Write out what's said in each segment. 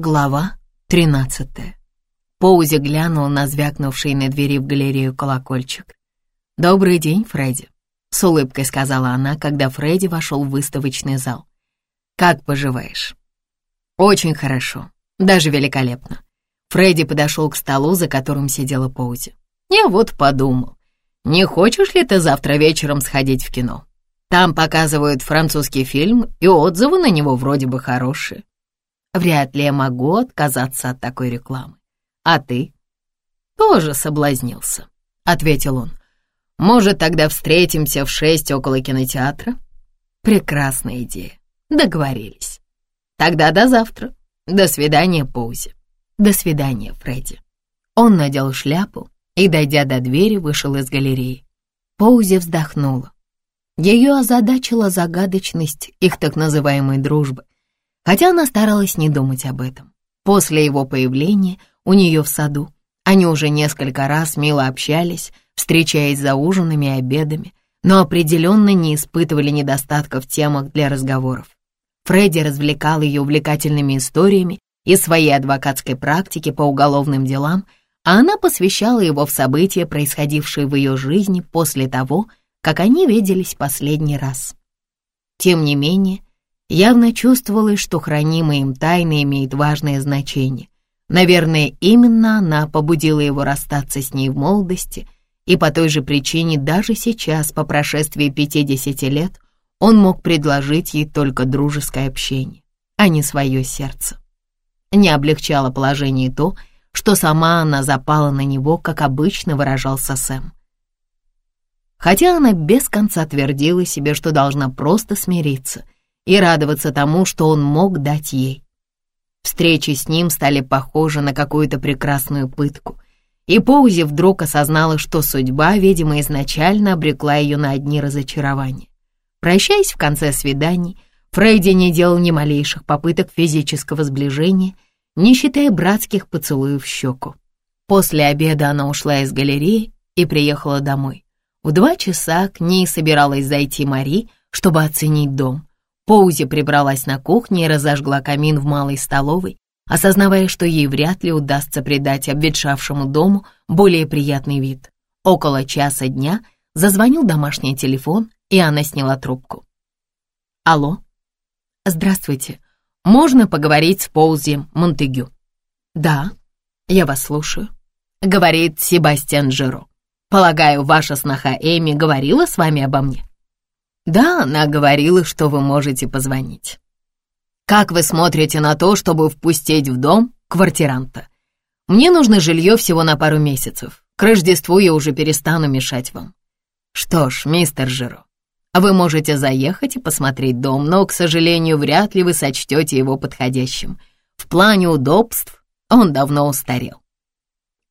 Глава 13. Поузи глянул на звякнувший на двери в галерею колокольчик. «Добрый день, Фредди», — с улыбкой сказала она, когда Фредди вошел в выставочный зал. «Как поживаешь?» «Очень хорошо, даже великолепно». Фредди подошел к столу, за которым сидела Поузи. «Я вот подумал, не хочешь ли ты завтра вечером сходить в кино? Там показывают французский фильм, и отзывы на него вроде бы хорошие. Вряд ли я могу отказаться от такой рекламы. А ты? Тоже соблазнился, ответил он. Может, тогда встретимся в шесть около кинотеатра? Прекрасная идея. Договорились. Тогда до завтра. До свидания, Поузи. До свидания, Фредди. Он надел шляпу и, дойдя до двери, вышел из галереи. Поузи вздохнула. Ее озадачила загадочность их так называемой дружбы хотя она старалась не думать об этом. После его появления у нее в саду они уже несколько раз мило общались, встречаясь за ужинами и обедами, но определенно не испытывали недостатка в темах для разговоров. Фредди развлекал ее увлекательными историями из своей адвокатской практики по уголовным делам, а она посвящала его в события, происходившие в ее жизни после того, как они виделись последний раз. Тем не менее, Явно чувствовалось, что хранимая им тайна имеет важное значение. Наверное, именно она побудила его расстаться с ней в молодости, и по той же причине даже сейчас, по прошествии 50 лет, он мог предложить ей только дружеское общение, а не свое сердце. Не облегчало положение то, что сама она запала на него, как обычно выражался Сэм. Хотя она без конца твердила себе, что должна просто смириться — и радоваться тому, что он мог дать ей. Встречи с ним стали похожи на какую-то прекрасную пытку, и Поузи вдруг осознала, что судьба, видимо, изначально обрекла ее на одни разочарования. Прощаясь в конце свиданий, Фрейди не делал ни малейших попыток физического сближения, не считая братских поцелуев в щеку. После обеда она ушла из галереи и приехала домой. В два часа к ней собиралась зайти Мари, чтобы оценить дом. Поузи прибралась на кухне и разожгла камин в малой столовой, осознавая, что ей вряд ли удастся придать обветшавшему дому более приятный вид. Около часа дня зазвонил домашний телефон, и она сняла трубку. «Алло?» «Здравствуйте. Можно поговорить с Поузи Монтегю?» «Да, я вас слушаю», — говорит Себастьян Жиро. «Полагаю, ваша сноха Эми говорила с вами обо мне?» Да, она говорила, что вы можете позвонить. Как вы смотрите на то, чтобы впустить в дом квартиранта? Мне нужно жилье всего на пару месяцев. К Рождеству я уже перестану мешать вам. Что ж, мистер Жиро, вы можете заехать и посмотреть дом, но, к сожалению, вряд ли вы сочтете его подходящим. В плане удобств он давно устарел.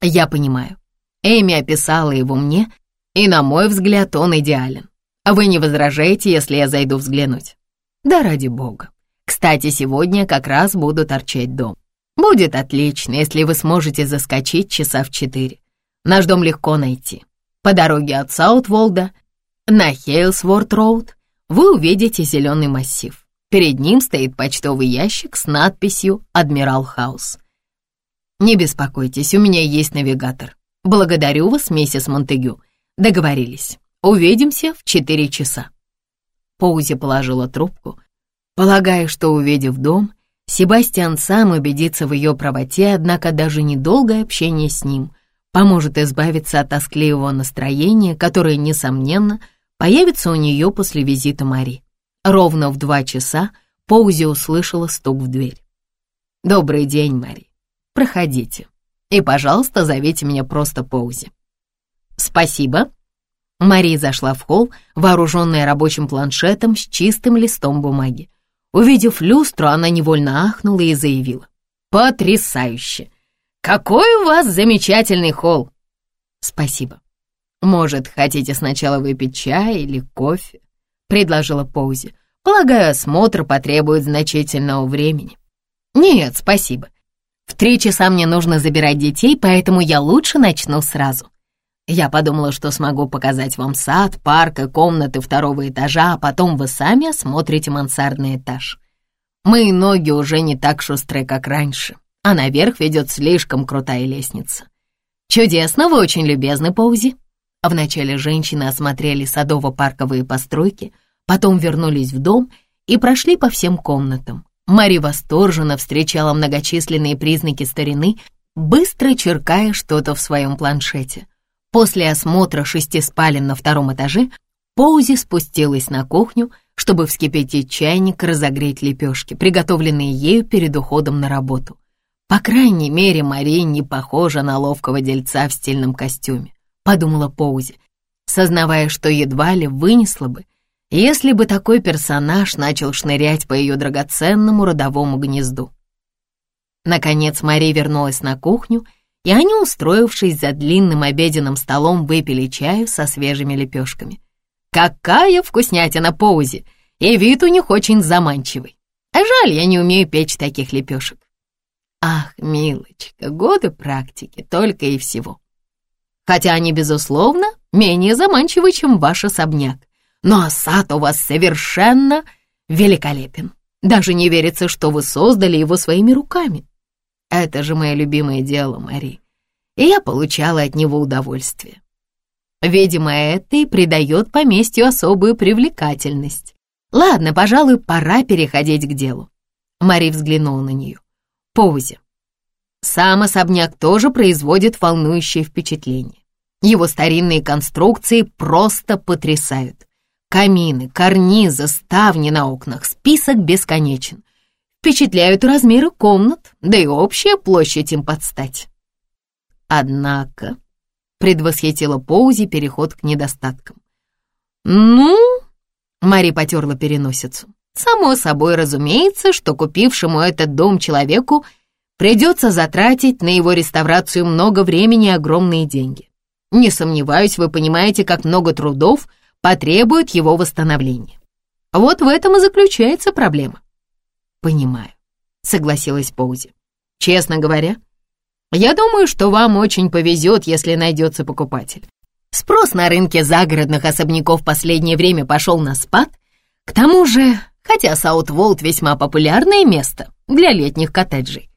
Я понимаю. Эми описала его мне, и, на мой взгляд, он идеален. А вы не возражаете, если я зайду взглянуть? Да ради бога. Кстати, сегодня как раз буду торчать дом. Будет отлично, если вы сможете заскочить часа в четыре. Наш дом легко найти. По дороге от Саутволда на Хейлсворт-роуд вы увидите зеленый массив. Перед ним стоит почтовый ящик с надписью «Адмирал Хаус». Не беспокойтесь, у меня есть навигатор. Благодарю вас, миссис Монтегю. Договорились. Увидимся в четыре часа». Поузи положила трубку, полагая, что, увидев дом, Себастьян сам убедится в ее правоте, однако даже недолгое общение с ним поможет избавиться от тоскливого настроения, которое, несомненно, появится у нее после визита Мари. Ровно в два часа Поузи услышала стук в дверь. «Добрый день, Мари. Проходите. И, пожалуйста, зовите меня просто Поузи». «Спасибо», Мария зашла в холл, вооруженная рабочим планшетом с чистым листом бумаги. Увидев люстру, она невольно ахнула и заявила. «Потрясающе! Какой у вас замечательный холл!» «Спасибо. Может, хотите сначала выпить чай или кофе?» — предложила Поузи. «Полагаю, осмотр потребует значительного времени». «Нет, спасибо. В три часа мне нужно забирать детей, поэтому я лучше начну сразу. Я подумала, что смогу показать вам сад, парк и комнаты второго этажа, а потом вы сами осмотрите мансардный этаж. Мои ноги уже не так шустры, как раньше, а наверх ведет слишком крутая лестница. Чудесно, вы очень любезны, Паузи. Вначале женщины осмотрели садово-парковые постройки, потом вернулись в дом и прошли по всем комнатам. Мари восторженно встречала многочисленные признаки старины, быстро черкая что-то в своем планшете. После осмотра шести спален на втором этаже Поузи спустилась на кухню, чтобы вскипятить чайник и разогреть лепешки, приготовленные ею перед уходом на работу. По крайней мере, Мария не похожа на ловкого дельца в стильном костюме, подумала Поузи, сознавая, что едва ли вынесла бы, если бы такой персонаж начал шнырять по ее драгоценному родовому гнезду. Наконец Мария вернулась на кухню, и они, устроившись за длинным обеденным столом, выпили чаю со свежими лепешками. Какая вкуснятина Поузи! И вид у них очень заманчивый. А жаль, я не умею печь таких лепешек. Ах, милочка, годы практики, только и всего. Хотя они, безусловно, менее заманчивы, чем ваш особняк. Но сад у вас совершенно великолепен. Даже не верится, что вы создали его своими руками. Это же мое любимое дело, Мари, и я получала от него удовольствие. Видимо, это и придает поместью особую привлекательность. Ладно, пожалуй, пора переходить к делу. Мари взглянула на нее. Поузи. Сам особняк тоже производит волнующее впечатление. Его старинные конструкции просто потрясают. Камины, карнизы, ставни на окнах, список бесконечен. Впечатляют размеры комнат, да и общая площадь им подстать. Однако, предвосхитила Поузи переход к недостаткам. «Ну...» — Мари потерла переносицу. «Само собой разумеется, что купившему этот дом человеку придется затратить на его реставрацию много времени и огромные деньги. Не сомневаюсь, вы понимаете, как много трудов потребует его восстановления. Вот в этом и заключается проблема». «Понимаю», — согласилась Поузи. «Честно говоря, я думаю, что вам очень повезет, если найдется покупатель. Спрос на рынке загородных особняков в последнее время пошел на спад. К тому же, хотя Саутволд весьма популярное место для летних коттеджей,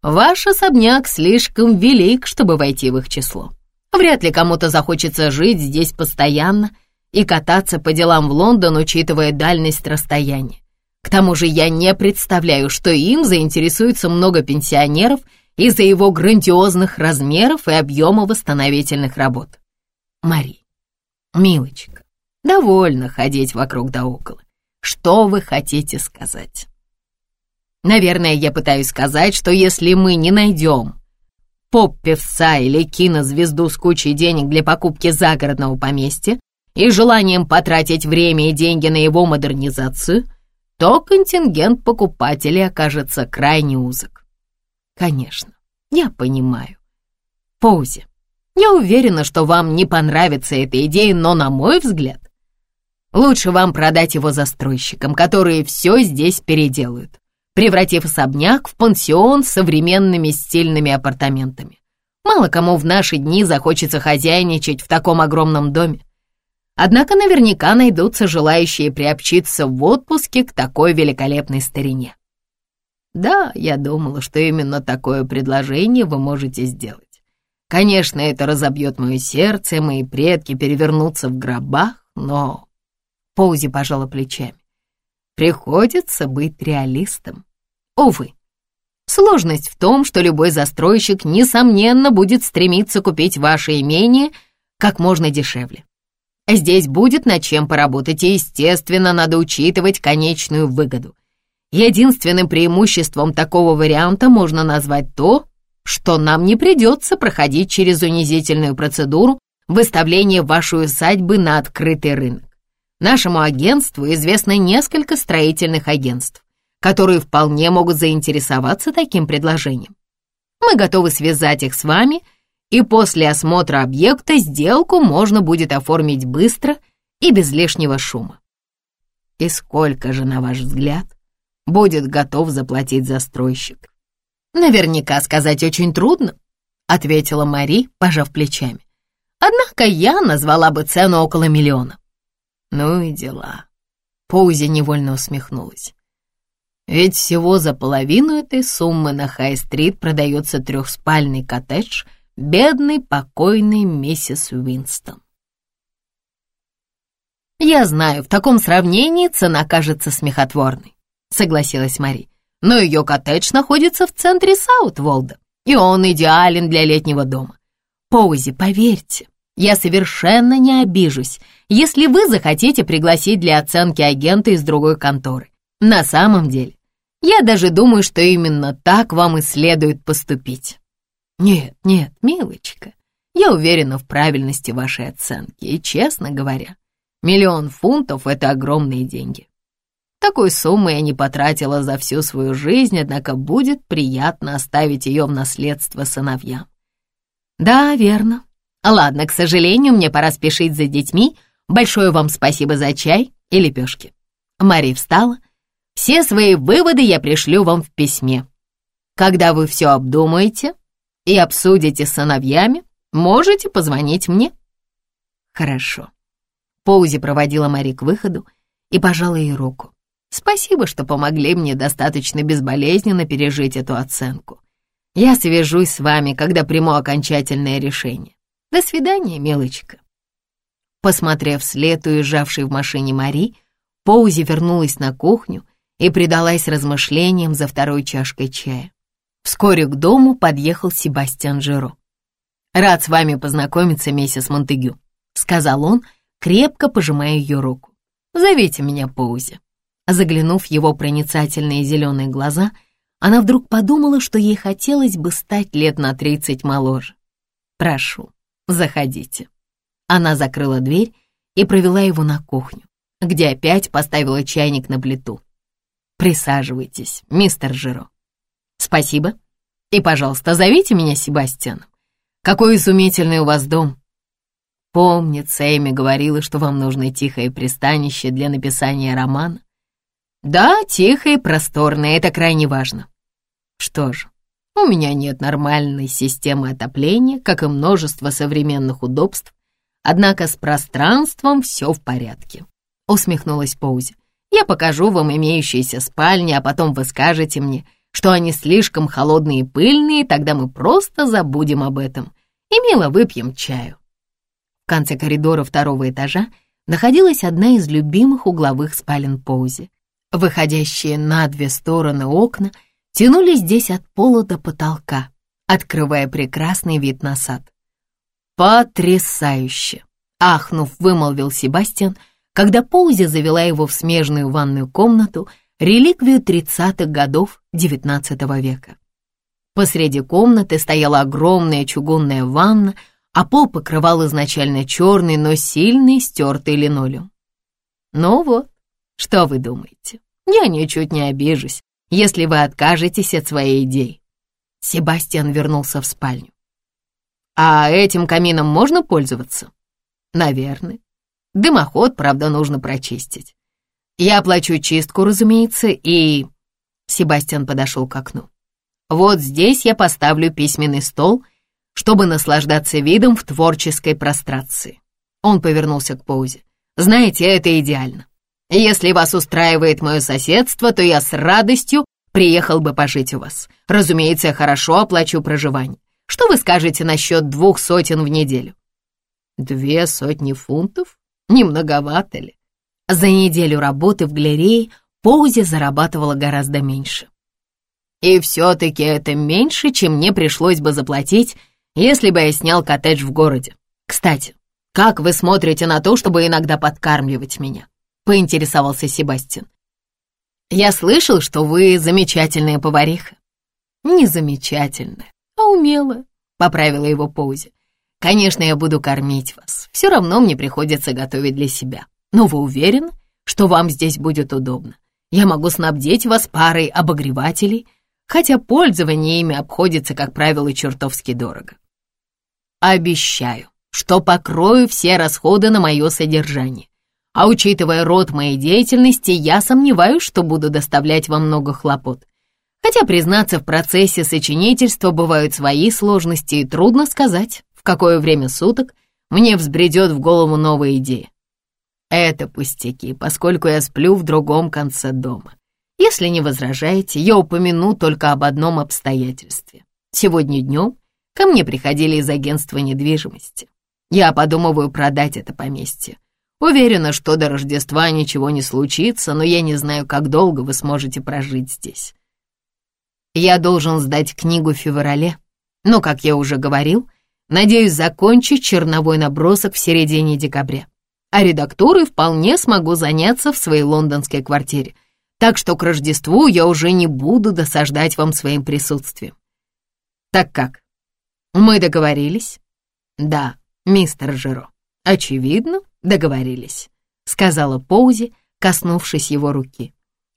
ваш особняк слишком велик, чтобы войти в их число. Вряд ли кому-то захочется жить здесь постоянно и кататься по делам в Лондон, учитывая дальность расстояния. К тому же я не представляю, что им заинтересуется много пенсионеров – из-за его грандиозных размеров и объема восстановительных работ. Мари, милочка, довольно ходить вокруг да около. Что вы хотите сказать? Наверное, я пытаюсь сказать, что если мы не найдем поп-певца или кинозвезду с кучей денег для покупки загородного поместья и желанием потратить время и деньги на его модернизацию, то контингент покупателей окажется крайне узок. Конечно, я понимаю. Поузи, я уверена, что вам не понравится эта идея, но, на мой взгляд, лучше вам продать его застройщикам, которые все здесь переделают, превратив особняк в пансион с современными стильными апартаментами. Мало кому в наши дни захочется хозяйничать в таком огромном доме. Однако наверняка найдутся желающие приобщиться в отпуске к такой великолепной старине. Да, я думала, что именно такое предложение вы можете сделать. Конечно, это разобьет мое сердце, мои предки перевернутся в гробах, но...» Поузи пожала плечами. «Приходится быть реалистом. Увы, сложность в том, что любой застройщик, несомненно, будет стремиться купить ваше имение как можно дешевле. Здесь будет над чем поработать, и, естественно, надо учитывать конечную выгоду. Единственным преимуществом такого варианта можно назвать то, что нам не придется проходить через унизительную процедуру выставления вашей усадьбы на открытый рынок. Нашему агентству известно несколько строительных агентств, которые вполне могут заинтересоваться таким предложением. Мы готовы связать их с вами, и после осмотра объекта сделку можно будет оформить быстро и без лишнего шума. И сколько же, на ваш взгляд, будет готов заплатить застройщик. Наверняка сказать очень трудно, ответила Мари, пожав плечами. Однако я назвала бы цену около миллиона. Ну и дела. Поузи невольно усмехнулась. Ведь всего за половину этой суммы на Хай-стрит продается трехспальный коттедж бедной покойной миссис Уинстон. «Я знаю, в таком сравнении цена кажется смехотворной», — согласилась Мари. «Но ее коттедж находится в центре Саутволда, и он идеален для летнего дома. Поузи, поверьте, я совершенно не обижусь, если вы захотите пригласить для оценки агента из другой конторы. На самом деле, я даже думаю, что именно так вам и следует поступить. Нет, нет, милочка, я уверена в правильности вашей оценки, и, честно говоря, миллион фунтов — это огромные деньги. Такой суммы я не потратила за всю свою жизнь, однако будет приятно оставить ее в наследство сыновьям. Да, верно. Ладно, к сожалению, мне пора спешить за детьми. Большое вам спасибо за чай и лепешки. Мария встала все свои выводы я пришлю вам в письме. Когда вы все обдумаете и обсудите с сыновьями, можете позвонить мне». «Хорошо». Поузи проводила Мари к выходу и пожала ей руку. «Спасибо, что помогли мне достаточно безболезненно пережить эту оценку. Я свяжусь с вами, когда приму окончательное решение. До свидания, милочка». Посмотрев вслед уезжавшей в машине Мари, Поузи вернулась на кухню и предалась размышлениям за второй чашкой чая. Вскоре к дому подъехал Себастьян Жиро. «Рад с вами познакомиться, миссис Монтегю», — сказал он, крепко пожимая ее руку. «Зовите меня Паузи». Заглянув в его проницательные зеленые глаза, она вдруг подумала, что ей хотелось бы стать лет на тридцать моложе. «Прошу, заходите». Она закрыла дверь и провела его на кухню, где опять поставила чайник на плиту. Присаживайтесь, мистер Жиро. Спасибо. И, пожалуйста, зовите меня Себастьяном. Какой изумительный у вас дом. Помнится, Эми говорила, что вам нужно тихое пристанище для написания романа. Да, тихое и просторное, это крайне важно. Что же, у меня нет нормальной системы отопления, как и множество современных удобств, однако с пространством все в порядке. Усмехнулась Поузи. Я покажу вам имеющиеся спальни, а потом вы скажете мне, что они слишком холодные и пыльные, тогда мы просто забудем об этом и мило выпьем чаю. В конце коридора второго этажа находилась одна из любимых угловых спален Поузи. Выходящие на две стороны окна тянулись здесь от пола до потолка, открывая прекрасный вид на сад. «Потрясающе!» — ахнув, вымолвил Себастьян — когда Поузи завела его в смежную ванную комнату, реликвию 30-х годов XIX века. Посреди комнаты стояла огромная чугунная ванна, а пол покрывал изначально черный, но сильный стертый линолеум. Ну вот, что вы думаете? Я ничуть не обижусь, если вы откажетесь от своей идеи. Себастьян вернулся в спальню. А этим камином можно пользоваться? Наверное. Дымоход, правда, нужно прочистить. Я оплачу чистку, разумеется, и...» Себастьян подошел к окну. «Вот здесь я поставлю письменный стол, чтобы наслаждаться видом в творческой прострации». Он повернулся к Поузе. «Знаете, это идеально. Если вас устраивает мое соседство, то я с радостью приехал бы пожить у вас. Разумеется, я хорошо оплачу проживание. Что вы скажете насчет двух сотен в неделю?» «Две сотни фунтов?» Не многовато ли? За неделю работы в галерее Поузи зарабатывала гораздо меньше. И все-таки это меньше, чем мне пришлось бы заплатить, если бы я снял коттедж в городе. Кстати, как вы смотрите на то, чтобы иногда подкармливать меня?» — поинтересовался Себастьян. «Я слышал, что вы замечательная повариха». «Не замечательная, а умелая», — поправила его Поузи. Конечно, я буду кормить вас. Все равно мне приходится готовить для себя. Но вы уверены, что вам здесь будет удобно? Я могу снабдить вас парой обогревателей, хотя пользование ими обходится, как правило, чертовски дорого. Обещаю, что покрою все расходы на мое содержание. А учитывая род моей деятельности, я сомневаюсь, что буду доставлять вам много хлопот. Хотя, признаться, в процессе сочинительства бывают свои сложности, и трудно сказать, какое время суток мне взбредет в голову новая идея. Это пустяки, поскольку я сплю в другом конце дома. Если не возражаете, я упомяну только об одном обстоятельстве. Сегодня днем ко мне приходили из агентства недвижимости. Я подумываю продать это поместье. Уверена, что до Рождества ничего не случится, но я не знаю, как долго вы сможете прожить здесь. Я должен сдать книгу в феврале, но, как я уже говорил, надеюсь закончить черновой набросок в середине декабря. А редактурой вполне смогу заняться в своей лондонской квартире, так что к Рождеству я уже не буду досаждать вам своим присутствием. Так как? Мы договорились? Да, мистер Жиро. Очевидно, договорились, сказала Поузи, коснувшись его руки.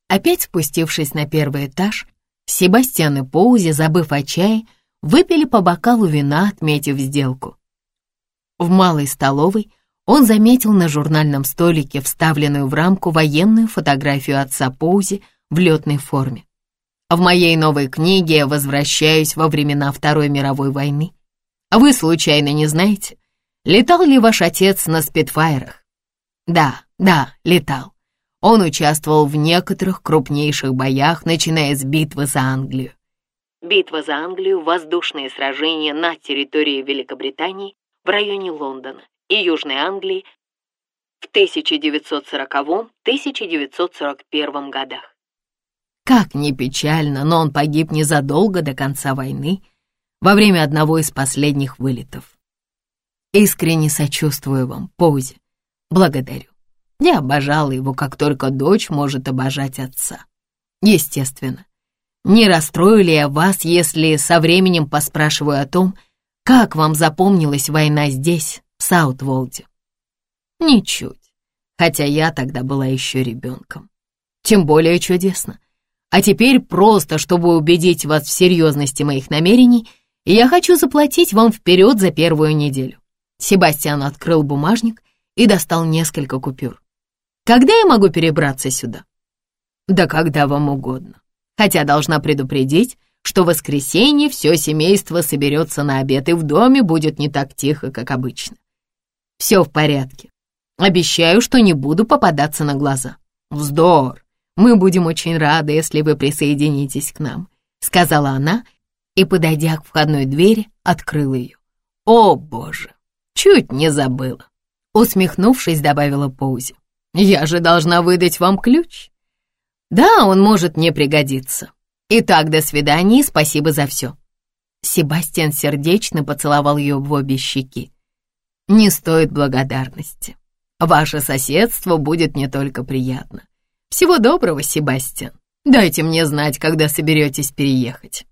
Опять спустившись на первый этаж, Себастьян и Поузи, забыв о чае, выпили по бокалу вина, отметив сделку. В малой столовой он заметил на журнальном столике вставленную в рамку военную фотографию отца Поузи в летной форме. В моей новой книге я возвращаюсь во времена Второй мировой войны. Вы случайно не знаете, летал ли ваш отец на спидфайрах? Да, да, летал. Он участвовал в некоторых крупнейших боях, начиная с битвы за Англию. Битва за Англию — воздушные сражения на территории Великобритании в районе Лондона и Южной Англии в 1940-1941 годах. Как ни печально, но он погиб незадолго до конца войны, во время одного из последних вылетов. Искренне сочувствую вам, Поузи. Благодарю. Я обожала его, как только дочь может обожать отца. Естественно. Не расстрою ли я вас, если со временем поспрашиваю о том, как вам запомнилась война здесь, Саутволде? Ничуть, хотя я тогда была еще ребенком. Тем более чудесно. А теперь просто, чтобы убедить вас в серьезности моих намерений, я хочу заплатить вам вперед за первую неделю. Себастьян открыл бумажник и достал несколько купюр. Когда я могу перебраться сюда? Да когда вам угодно. Хотя должна предупредить, что в воскресенье все семейство соберется на обед, и в доме будет не так тихо, как обычно. Все в порядке. Обещаю, что не буду попадаться на глаза. Вздор. Мы будем очень рады, если вы присоединитесь к нам, сказала она и, подойдя к входной двери, открыла ее. О, боже, чуть не забыла. Усмехнувшись, добавила Поузи. Я же должна выдать вам ключ. Да, он может мне пригодиться. Итак, до свидания и спасибо за все. Себастьян сердечно поцеловал ее в обе щеки. Не стоит благодарности. Ваше соседство будет не только приятно. Всего доброго, Себастьян. Дайте мне знать, когда соберетесь переехать.